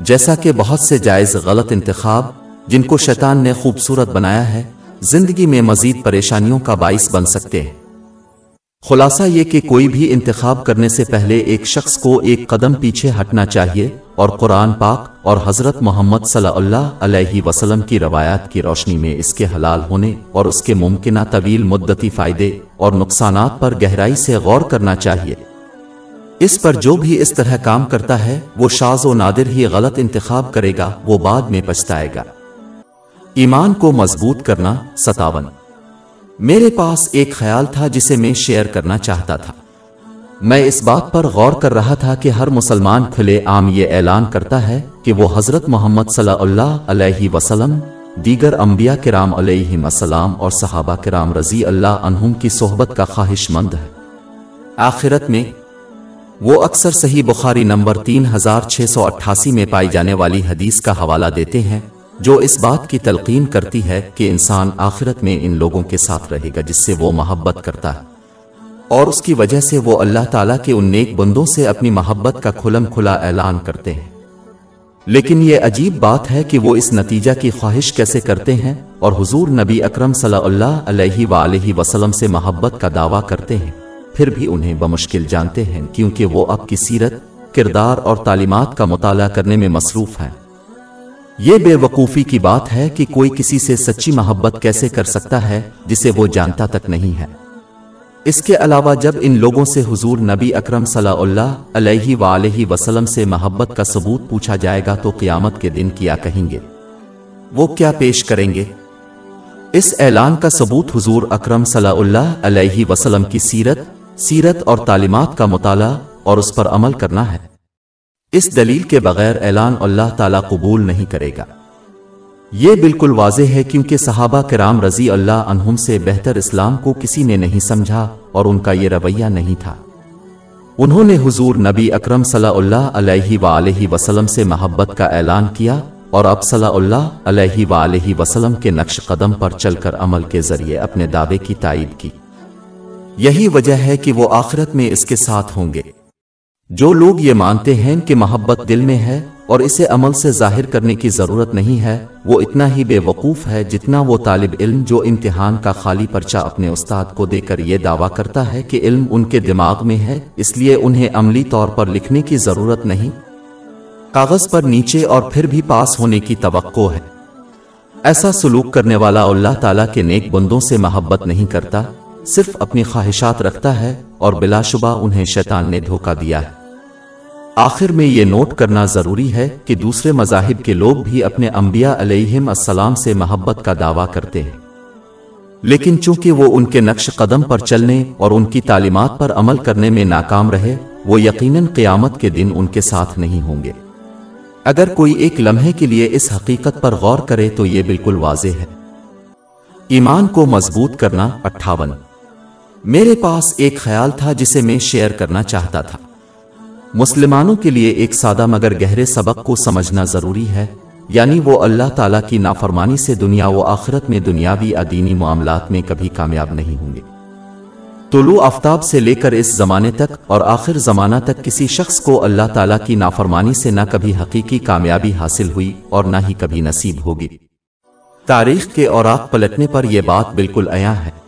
Speaker 1: جیسا کہ بہت سے جائز غلط انتخاب، جن کو شیطان نے خوبصورت بنایا ہے، زندگی میں مزید پریشانیوں کا باعث بن سکتے ہیں۔ خلاصہ یہ کہ کوئی بھی انتخاب کرنے سے پہلے ایک شخص کو ایک قدم پیچھے ہٹنا چاہیے اور قرآن پاک اور حضرت محمد صلی اللہ علیہ وسلم کی روایات کی روشنی میں اس کے حلال ہونے اور اس کے ممکنہ طویل مدتی فائدے اور نقصانات پر گہرائی سے غور کرنا چاہیے۔ اس پر جو بھی اس طرح کام کرتا ہے، وہ شاز و نادر ہی غلط انتخاب کرے گا، وہ بعد میں پچھتائے گا۔ ایمان کو مضبوط کرنا ستاون۔ میرے پاس ایک خیال تھا جسے میں شیئر کرنا چاہتا تھا۔ میں اس بات پر غور کر رہا تھا کہ ہر مسلمان کھلے عام یہ اعلان کرتا ہے کہ وہ حضرت محمد صلی اللہ علیہ وسلم، دیگر انبیاء کرام علیہ السلام اور صحابہ کرام رضی اللہ عنہم کی صحبت کا خواہش مند ہے۔ آخرت میں وہ اکثر صحیح بخاری نمبر تین ہزار چھ سو اٹھاسی میں پائی جانے والی حدیث کا حوالہ دیتے ہیں۔ جو اس بات کی تلقین کرتی ہے کہ انسان آخرت میں ان لوگوں کے ساتھ رہے گا جس سے وہ محبت کرتا ہے۔ اور اس کی وجہ سے وہ اللہ تعالیٰ کے ان نیک بندوں سے اپنی محبت کا کھلم کھلا اعلان کرتے ہیں۔ لیکن یہ عجیب بات ہے کہ وہ اس نتیجہ کی خواہش کیسے کرتے ہیں اور حضور نبی اکرم صلی اللہ علیہ وآلہ وسلم سے محبت کا دعویٰ کرتے ہیں۔ پھر بھی انہیں بمشکل جانتے ہیں کیونکہ وہ اب کی سیرت، کردار اور تعلیمات کا مطالعہ کرنے میں مصروف ہیں۔ یہ بے وقوفی کی بات ہے کہ کوئی کسی سے سچی محبت کیسے کر سکتا ہے جسے وہ جانتا تک نہیں ہے۔ اس کے علاوہ جب ان لوگوں سے حضور نبی اکرم صلی اللہ علیہ وآلہ وسلم سے محبت کا ثبوت پوچھا جائے گا تو قیامت کے دن کیا کہیں گے؟ وہ کیا پیش کریں گے؟ اس اعلان کا ثبوت حضور اکرم صلی اللہ علیہ وسلم کی سیرت سیرت اور تعلیمات کا مطالعہ اور اس پر عمل کرنا ہے۔ اس دلیل کے بغیر اعلان اللہ تعالیٰ قبول نہیں کرے گا۔ یہ بالکل واضح ہے کیونکہ صحابہ کرام رضی اللہ عنہم سے بہتر اسلام کو کسی نے نہیں سمجھا اور ان کا یہ رویہ نہیں تھا۔ انہوں نے حضور نبی اکرم صلی اللہ علیہ وآلہ وسلم سے محبت کا اعلان کیا اور اب صلی اللہ علیہ وآلہ وسلم کے نقش قدم پر چل کر عمل کے ذریعے اپنے دعوے کی تائید کی۔ یہی وجہ ہے کہ وہ آخرت میں اس کے ساتھ ہوں گے۔ جو لوگ یہ مانتے ہیں کہ محبت دل میں ہے اور اسے عمل سے ظاہر کرنے کی ضرورت نہیں ہے، وہ اتنا ہی بے وقوف ہے جتنا وہ طالب علم جو امتحان کا خالی پرچہ اپنے استاد کو دے کر یہ دعویٰ کرتا ہے کہ علم ان کے دماغ میں ہے، اس لیے انہیں عملی طور پر لکھنے کی ضرورت نہیں۔ کاغذ پر نیچے اور پھر بھی پاس ہونے کی توقع ہے۔ ایسا سلوک کرنے والا اللہ تعالیٰ کے نیک بندوں سے محبت نہیں کرتا۔ صرف اپنی خواہشات رکھتا ہے اور بلا شبہ انہیں شیطان نے دھوکہ دیا ہے۔ آخر میں یہ نوٹ کرنا ضروری ہے کہ دوسرے مذاہب کے لوگ بھی اپنے انبیاء علیہم السلام سے محبت کا دعویٰ کرتے ہیں۔ لیکن چونکہ وہ ان کے نقش قدم پر چلنے اور ان کی تعلیمات پر عمل کرنے میں ناکام رہے، وہ یقیناً قیامت کے دن ان کے ساتھ نہیں ہوں گے۔ اگر کوئی ایک لمحے کے لیے اس حقیقت پر غور کرے تو یہ بالکل واضح ہے۔ ایمان کو مضبوط کرنا اٹھاون۔ میرے پاس ایک خیال تھا جسے میں شیئر کرنا چاہتا تھا۔ مسلمانوں کے لیے ایک سادہ مگر گہرے سبق کو سمجھنا ضروری ہے یعنی وہ اللہ تعالیٰ کی نافرمانی سے دنیا و آخرت میں دنیاوی ادینی معاملات میں کبھی کامیاب نہیں ہوں گے۔ طلوع آفتاب سے لے کر اس زمانے تک اور آخر زمانہ تک کسی شخص کو اللہ تعالیٰ کی نافرمانی سے نہ کبھی حقیقی کامیابی حاصل ہوئی اور نہ ہی کبھی نصیب ہوگی۔ تاریخ کے اوراق پلٹنے پر یہ بات بالکل عیاں ہے۔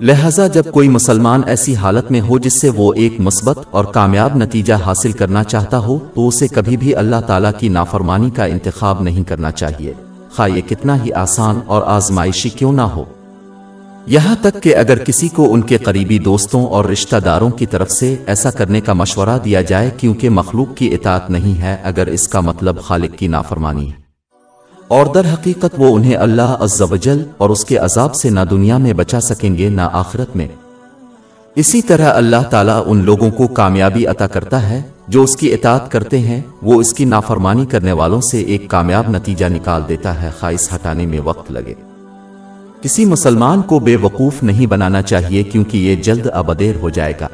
Speaker 1: لہذا جب کوئی مسلمان ایسی حالت میں ہو جس سے وہ ایک مثبت اور کامیاب نتیجہ حاصل کرنا چاہتا ہو، تو اسے کبھی بھی اللہ تعالیٰ کی نافرمانی کا انتخاب نہیں کرنا چاہیے۔ خواہ یہ کتنا ہی آسان اور آزمائشی کیوں نہ ہو۔ یہاں تک کہ اگر کسی کو ان کے قریبی دوستوں اور رشتہ داروں کی طرف سے ایسا کرنے کا مشورہ دیا جائے، کیونکہ مخلوق کی اطاعت نہیں ہے، اگر اس کا مطلب خالق کی نافرمانی ہے۔ اور در حقیقت وہ انہیں اللہ عز و جل اور اس کے عذاب سے نہ دنیا میں بچا سکیں گے نہ آخرت میں۔ اسی طرح اللہ تعالیٰ ان لوگوں کو کامیابی عطا کرتا ہے جو اس کی اطاعت کرتے ہیں، وہ اس کی نافرمانی کرنے والوں سے ایک کامیاب نتیجہ نکال دیتا ہے، خواہش ہٹانے میں وقت لگے۔ کسی مسلمان کو بے وقوف نہیں بنانا چاہیے کیونکہ یہ جلد ابدیر ہو جائے گا۔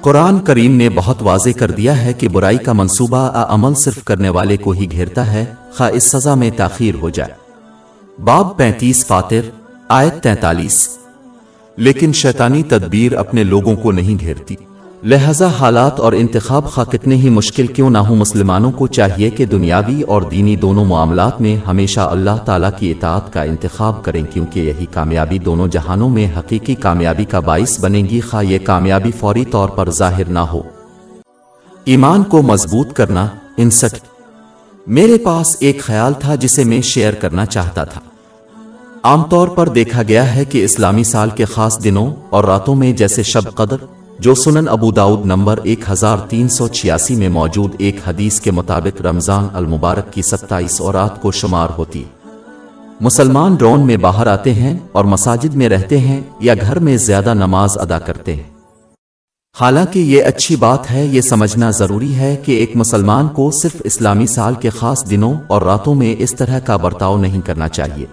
Speaker 1: قرآن کریم نے بہت واضح کر دیا ہے کہ برائی کا منصوبہ عمل صرف کرنے والے کو ہی گھیرتا ہے، خواہ اس سزا میں تاخیر ہو جائے۔ باب پینتیس فاتر، آیت تینتالیس۔ لیکن شیطانی تدبیر اپنے لوگوں کو نہیں گھیرتی۔ لہذا حالات اور انتخاب خواہ کتنے ہی مشکل کیوں نہ ہوں مسلمانوں کو چاہیے کہ دنیاوی اور دینی دونوں معاملات میں ہمیشہ اللہ تعالیٰ کی اطاعت کا انتخاب کریں کیونکہ یہی کامیابی دونوں جہانوں میں حقیقی کامیابی کا باعث بنے گی خواہ یہ کامیابی فوری طور پر ظاہر نہ ہو۔ ایمان کو مضبوط کرنا انسٹھ۔ میرے پاس ایک خیال تھا جسے میں شیئر کرنا چاہتا تھا۔ عام طور پر دیکھا گیا ہے کہ اسلامی سال کے خاص دنوں اور راتوں میں جیسے شب قدر جو سنن ابو داؤد نمبر ایک ہزار تین سو چھیاسی میں موجود ایک حدیث کے مطابق رمضان المبارک کی ستائیس اورات کو شمار ہوتی۔ مسلمان ڈرون میں باہر آتے ہیں اور مساجد میں رہتے ہیں یا گھر میں زیادہ نماز ادا کرتے ہیں۔ حالانکہ یہ اچھی بات ہے، یہ سمجھنا ضروری ہے کہ ایک مسلمان کو صرف اسلامی سال کے خاص دنوں اور راتوں میں اس طرح کا برتاؤ نہیں کرنا چاہیے۔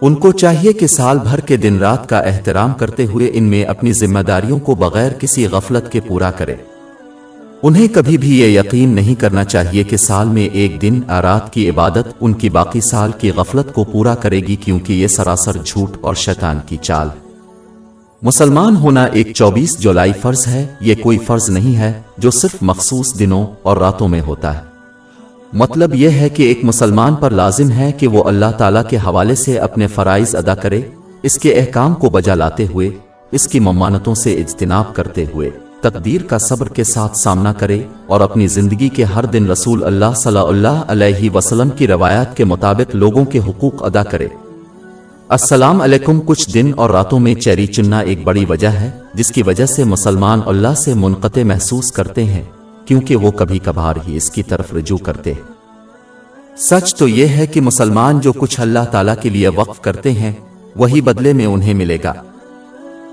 Speaker 1: ان کو چاہیے کہ سال بھر کے دن رات کا احترام کرتے ہوئے ان میں اپنی ذمہ داریوں کو بغیر کسی غفلت کے پورا کرے۔ انہیں کبھی بھی یہ یقین نہیں کرنا چاہیے کہ سال میں ایک دن رات کی عبادت ان کی باقی سال کی غفلت کو پورا کرے گی کیونکہ یہ سراسر جھوٹ اور شیطان کی چال۔ مسلمان ہونا ایک چوبیس جولائی فرض ہے، یہ کوئی فرض نہیں ہے جو صرف مخصوص دنوں اور راتوں میں ہوتا ہے۔ مطلب یہ ہے کہ ایک مسلمان پر لازم ہے کہ وہ اللہ تعالیٰ کے حوالے سے اپنے فرائض ادا کرے، اس کے احکام کو بجا لاتے ہوئے، اس کی ممانتوں سے اجتناب کرتے ہوئے، تقدیر کا صبر کے ساتھ سامنا کرے اور اپنی زندگی کے ہر دن رسول اللہ صلی اللہ علیہ وسلم کی روایات کے مطابق لوگوں کے حقوق ادا کرے۔ السلام علیکم، کچھ دن اور راتوں میں چیری چننا ایک بڑی وجہ ہے، جس کی وجہ سے مسلمان اللہ سے منقطع محسوس کرتے ہیں۔ کیونکہ وہ کبھی کبھار ہی اس کی طرف رجوع کرتے سچ تو یہ ہے کہ مسلمان جو کچھ اللہ تعالیٰ کے لیے وقف کرتے ہیں، وہی بدلے میں انہیں ملے گا۔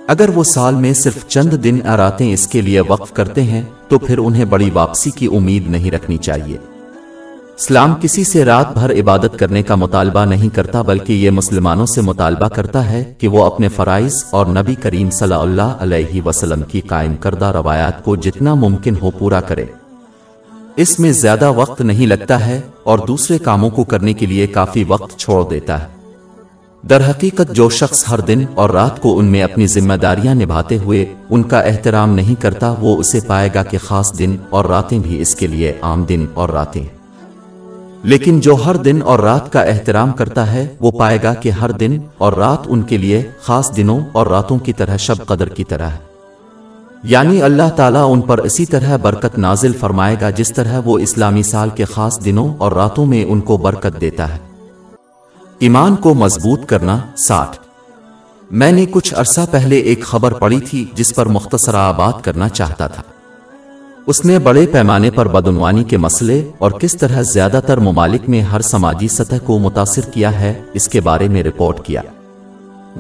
Speaker 1: اگر وہ سال میں صرف چند دن اراتیں اس کے لیے وقف کرتے ہیں، تو پھر انہیں بڑی واپسی کی امید نہیں رکھنی چاہیے۔ اسلام کسی سے رات بھر عبادت کرنے کا مطالبہ نہیں کرتا، بلکہ یہ مسلمانوں سے مطالبہ کرتا ہے کہ وہ اپنے فرائض اور نبی کریم صلی اللہ علیہ وسلم کی قائم کردہ روایات کو جتنا ممکن ہو پورا کرے۔ اس میں زیادہ وقت نہیں لگتا ہے اور دوسرے کاموں کو کرنے کے لیے کافی وقت چھوڑ دیتا ہے۔ در حقیقت جو شخص ہر دن اور رات کو ان میں اپنی ذمہ داریاں نبھاتے ہوئے ان کا احترام نہیں کرتا، وہ اسے پائے گا کہ خاص دن اور راتیں بھی اس کے لیے عام دن اور راتیں۔ لیکن جو ہر دن اور رات کا احترام کرتا ہے، وہ پائے گا کہ ہر دن اور رات ان کے لیے خاص دنوں اور راتوں کی طرح شب قدر کی طرح ہے۔ یعنی اللہ تعالیٰ ان پر اسی طرح برکت نازل فرمائے گا جس طرح وہ اسلامی سال کے خاص دنوں اور راتوں میں ان کو برکت دیتا ہے۔ ایمان کو مضبوط کرنا ساٹھ۔ میں نے کچھ عرصہ پہلے ایک خبر پڑی تھی جس پر مختصر آباد کرنا چاہتا تھا۔ اس نے بڑے پیمانے پر بدعنوانی کے مسئلے اور کس طرح زیادہ تر ممالک میں ہر سماجی سطح کو متاثر کیا ہے، اس کے بارے میں رپورٹ کیا۔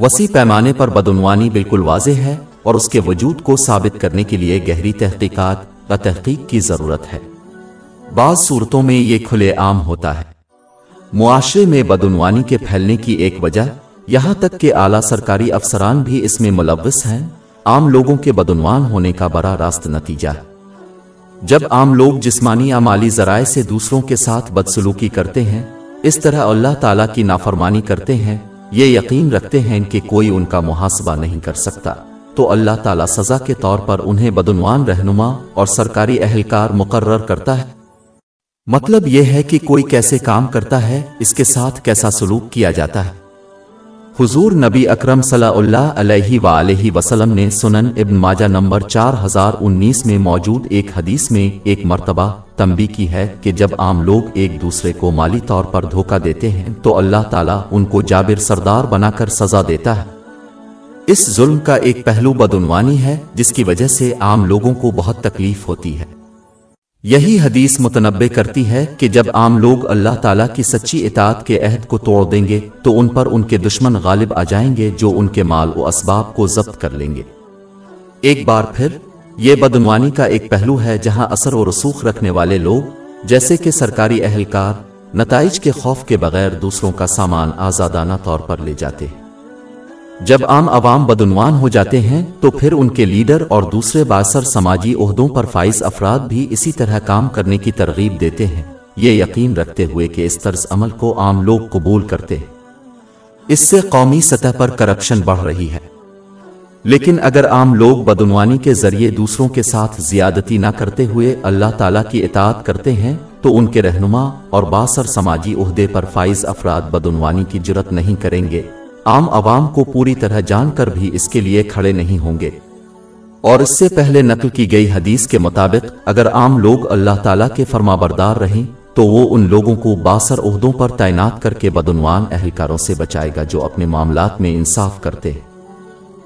Speaker 1: وسیع پیمانے پر بدعنوانی بالکل واضح ہے اور اس کے وجود کو ثابت کرنے کے لیے گہری تحقیقات و تحقیق کی ضرورت ہے۔ بعض صورتوں میں یہ کھلے عام ہوتا ہے۔ معاشرے میں بدعنوانی کے پھیلنے کی ایک وجہ یہاں تک کہ اعلیٰ سرکاری افسران بھی اس میں ملوث ہیں۔ عام لوگوں کے بدعنوان ہونے کا بڑا راست نتیجہ۔ ہے جب عام لوگ جسمانی یا مالی ذرائع سے دوسروں کے ساتھ بدسلوکی کرتے ہیں، اس طرح اللہ تعالیٰ کی نافرمانی کرتے ہیں، یہ یقین رکھتے ہیں کہ کوئی ان کا محاسبہ نہیں کر سکتا۔ تو اللہ تعالیٰ سزا کے طور پر انہیں بدعنوان رہنما اور سرکاری اہلکار مقرر کرتا ہے۔ مطلب یہ ہے کہ کوئی کیسے کام کرتا ہے، اس کے ساتھ کیسا سلوک کیا جاتا ہے۔ حضور نبی اکرم صلی اللہ علیہ وآلہ وسلم نے سنن ابن ماجہ نمبر چار ہزار انیس میں موجود ایک حدیث میں ایک مرتبہ تنبی کی ہے کہ جب عام لوگ ایک دوسرے کو مالی طور پر دھوکہ دیتے ہیں تو اللہ تعالیٰ ان کو جابر سردار بنا کر سزا دیتا ہے۔ اس ظلم کا ایک پہلو بدعنوانی ہے جس کی وجہ سے عام لوگوں کو بہت تکلیف ہوتی ہے۔ یہی حدیث متنبع کرتی ہے کہ جب عام لوگ اللہ تعالیٰ کی سچی اطاعت کے عہد کو توڑ دیں گے، تو ان پر ان کے دشمن غالب آ جائیں گے جو ان کے مال و اسباب کو ضبط کر لیں گے۔ ایک بار پھر، یہ بدعنوانی کا ایک پہلو ہے جہاں اثر و رسوخ رکھنے والے لوگ، جیسے کہ سرکاری اہلکار، نتائج کے خوف کے بغیر دوسروں کا سامان آزادانہ طور پر لے جاتے۔ ہیں جب عام عوام بدعنوان ہو جاتے ہیں، تو پھر ان کے لیڈر اور دوسرے باثر سماجی عہدوں پر فائز افراد بھی اسی طرح کام کرنے کی ترغیب دیتے ہیں۔ یہ یقین رکھتے ہوئے کہ اس طرز عمل کو عام لوگ قبول کرتے ہیں۔ اس سے قومی سطح پر کرپشن بڑھ رہی ہے۔ لیکن اگر عام لوگ بدعنوانی کے ذریعے دوسروں کے ساتھ زیادتی نہ کرتے ہوئے اللہ تعالیٰ کی اطاعت کرتے ہیں، تو ان کے رہنما اور باثر سماجی عہدے پر فائز افراد بدعنوانی کی جرت نہیں کریں گے۔ عام عوام کو پوری طرح جان کر بھی اس کے لیے کھڑے نہیں ہوں گے۔ اور اس سے پہلے نقل کی گئی حدیث کے مطابق، اگر عام لوگ اللہ تعالیٰ کے فرما بردار رہیں، تو وہ ان لوگوں کو باثر عہدوں پر تعینات کر کے بدعنوان اہلکاروں سے بچائے گا جو اپنے معاملات میں انصاف کرتے ہیں۔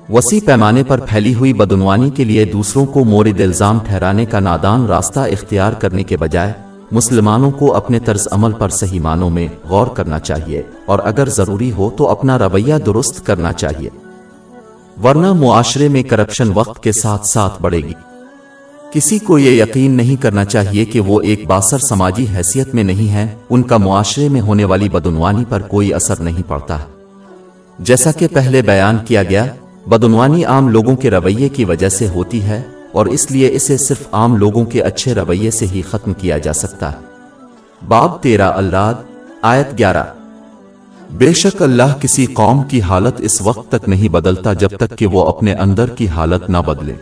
Speaker 1: وسیع پیمانے پر پھیلی ہوئی بدعنوانی کے لیے دوسروں کو مورد الزام ٹھہرانے کا نادان راستہ اختیار کرنے کے بجائے مسلمانوں کو اپنے طرز عمل پر صحیح معنوں میں غور کرنا چاہیے اور اگر ضروری ہو تو اپنا رویہ درست کرنا چاہیے۔ ورنہ معاشرے میں کرپشن وقت کے ساتھ ساتھ بڑھے گی۔ کسی کو یہ یقین نہیں کرنا چاہیے کہ وہ ایک باثر سماجی حیثیت میں نہیں ہے، ان کا معاشرے میں ہونے والی بدعنوانی پر کوئی اثر نہیں پڑتا۔ جیسا کہ پہلے بیان کیا گیا، بدعنوانی عام لوگوں کے رویے کی وجہ سے ہوتی ہے۔ اور اس لیے اسے صرف عام لوگوں کے اچھے رویے سے ہی ختم کیا جا سکتا۔ ہے باب تیرا اللہ آیت گیارہ۔ بے شک اللہ کسی قوم کی حالت اس وقت تک نہیں بدلتا جب تک کہ وہ اپنے اندر کی حالت نہ بدلے۔